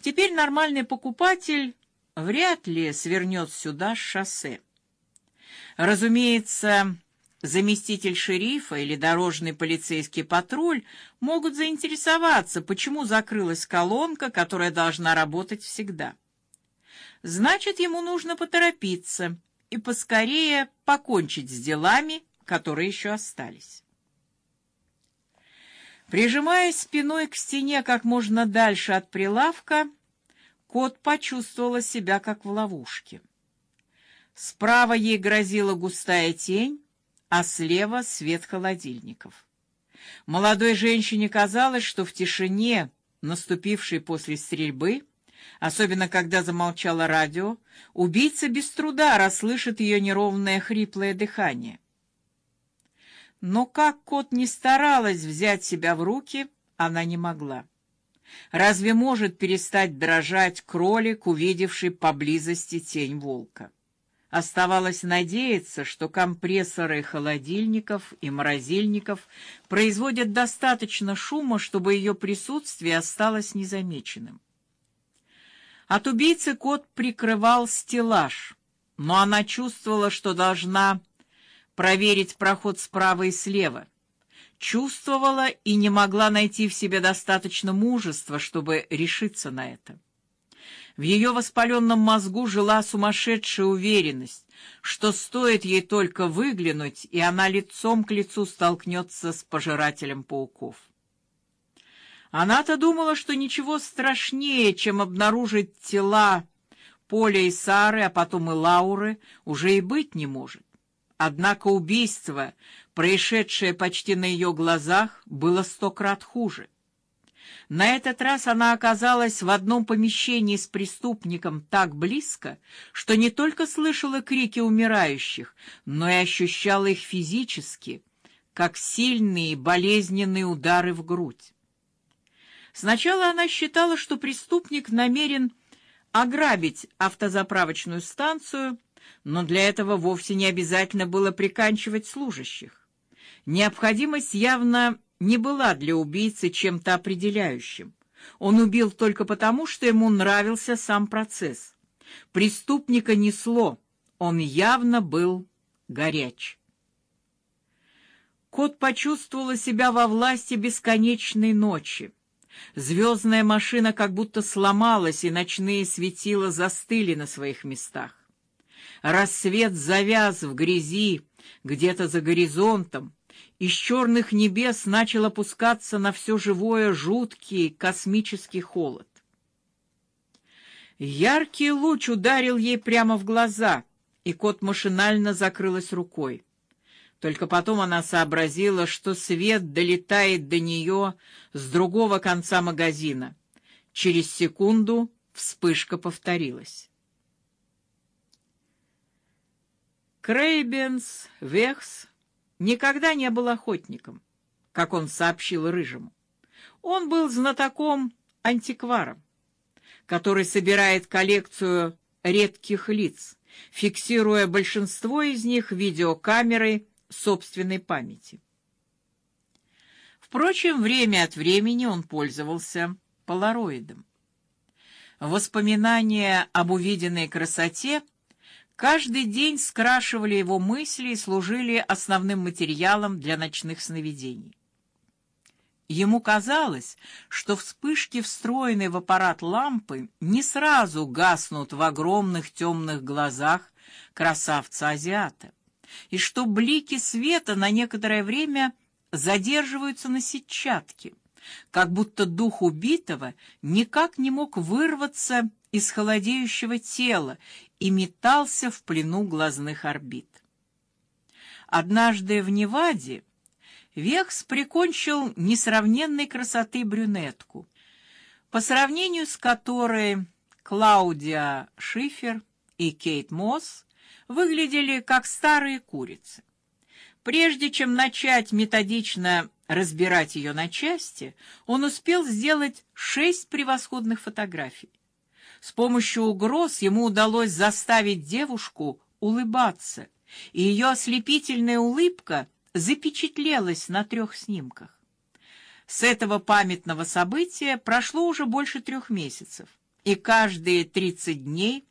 Теперь нормальный покупатель вряд ли свернет сюда с шоссе. Разумеется, заместитель шерифа или дорожный полицейский патруль могут заинтересоваться, почему закрылась колонка, которая должна работать всегда. Значит, ему нужно поторопиться и поскорее покончить с делами, которые еще остались. Прижимаясь спиной к стене как можно дальше от прилавка, кот почувствовала себя как в ловушке. Справа ей грозила густая тень, а слева свет холодильников. Молодой женщине казалось, что в тишине, наступившей после стрельбы, особенно когда замолчало радио, убийца без труда расслышит ее неровное хриплое дыхание. Но как кот не старалась взять себя в руки, она не могла. Разве может перестать дрожать кролик, увидевший поблизости тень волка? Оставалось надеяться, что компрессоры холодильников и морозильников производят достаточно шума, чтобы ее присутствие осталось незамеченным. От убийцы кот прикрывал стеллаж, но она чувствовала, что должна проверить проход справа и слева. Чувствовала и не могла найти в себе достаточно мужества, чтобы решиться на это. В ее воспаленном мозгу жила сумасшедшая уверенность, что стоит ей только выглянуть, и она лицом к лицу столкнется с пожирателем пауков. Она-то думала, что ничего страшнее, чем обнаружить тела Поля и Сары, а потом и Лауры, уже и быть не может. Однако убийство, происшедшее почти на ее глазах, было сто крат хуже. На этот раз она оказалась в одном помещении с преступником так близко, что не только слышала крики умирающих, но и ощущала их физически, как сильные болезненные удары в грудь. Сначала она считала, что преступник намерен ограбить автозаправочную станцию, но для этого вовсе не обязательно было приканчивать служащих. Необходимость явно не была для убийцы чем-то определяющим. Он убил только потому, что ему нравился сам процесс. Преступника несло, он явно был горяч. Кот почувствовала себя во власти бесконечной ночи. Звездная машина как будто сломалась, и ночные светила застыли на своих местах. Рассвет завяз в грязи где-то за горизонтом. Из черных небес начал опускаться на все живое жуткий космический холод. Яркий луч ударил ей прямо в глаза, и кот машинально закрылась рукой. Только потом она сообразила, что свет долетает до нее с другого конца магазина. Через секунду вспышка повторилась. Крейбенс Вехс никогда не был охотником, как он сообщил Рыжему. Он был знатоком антикваром, который собирает коллекцию редких лиц, фиксируя большинство из них видеокамерой собственной памяти. Впрочем, время от времени он пользовался полароидом. Воспоминания об увиденной красоте каждый день скрашивали его мысли и служили основным материалом для ночных сновидений. Ему казалось, что вспышки, встроенные в аппарат лампы, не сразу гаснут в огромных темных глазах красавца-азиата и что блики света на некоторое время задерживаются на сетчатке, как будто дух убитого никак не мог вырваться из холодеющего тела и метался в плену глазных орбит. Однажды в Неваде Векс прикончил несравненной красоты брюнетку, по сравнению с которой Клаудия Шифер и Кейт Мосс выглядели как старые курицы. Прежде чем начать методично разбирать ее на части, он успел сделать шесть превосходных фотографий. С помощью угроз ему удалось заставить девушку улыбаться, и ее ослепительная улыбка запечатлелась на трех снимках. С этого памятного события прошло уже больше трех месяцев. и каждые 30 дней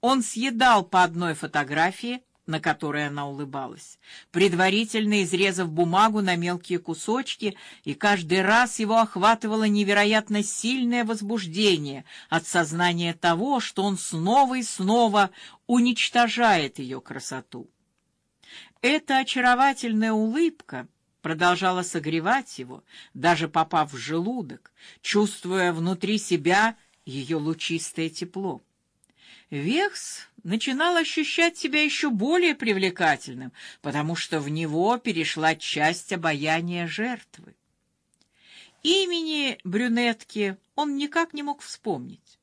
он съедал по одной фотографии, на которой она улыбалась, предварительно изрезав бумагу на мелкие кусочки, и каждый раз его охватывало невероятно сильное возбуждение от сознания того, что он снова и снова уничтожает ее красоту. Эта очаровательная улыбка продолжала согревать его, даже попав в желудок, чувствуя внутри себя ее лучистое тепло. Векс начинал ощущать себя еще более привлекательным, потому что в него перешла часть обаяния жертвы. Имени брюнетки он никак не мог вспомнить.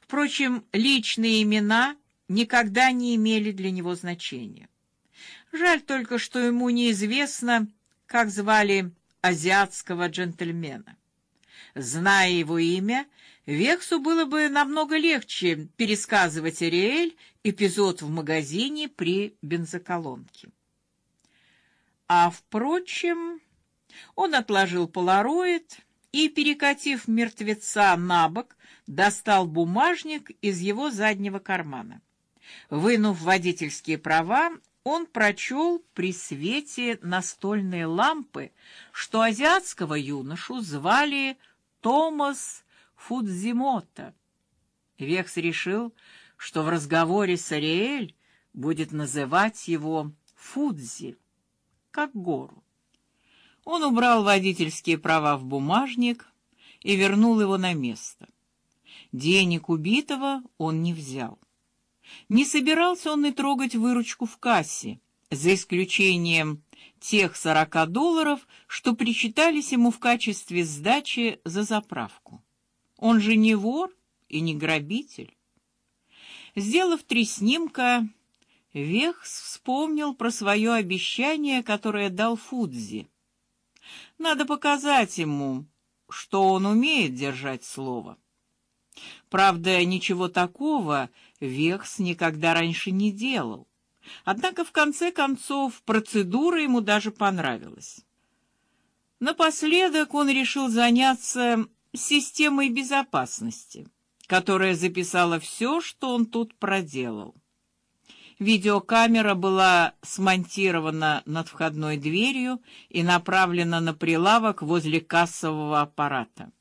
Впрочем, личные имена никогда не имели для него значения. Жаль только, что ему неизвестно, как звали азиатского джентльмена. Зная его имя, Вексу было бы намного легче пересказывать Ариэль эпизод в магазине при бензоколонке. А впрочем, он отложил полароид и, перекатив мертвеца на бок, достал бумажник из его заднего кармана. Вынув водительские права, он прочел при свете настольной лампы, что азиатского юношу звали Томас Фудзимота. Векс решил, что в разговоре с Ариэль будет называть его Фудзи, как гору. Он убрал водительские права в бумажник и вернул его на место. Денег убитого он не взял. Не собирался он и трогать выручку в кассе, за исключением тех сорока долларов, что причитались ему в качестве сдачи за заправку. Он же не вор и не грабитель. Сделав три снимка, Вехс вспомнил про свое обещание, которое дал Фудзи. Надо показать ему, что он умеет держать слово. Правда, ничего такого Вехс никогда раньше не делал. Однако в конце концов процедура ему даже понравилась. Напоследок он решил заняться системой безопасности, которая записала все, что он тут проделал. Видеокамера была смонтирована над входной дверью и направлена на прилавок возле кассового аппарата.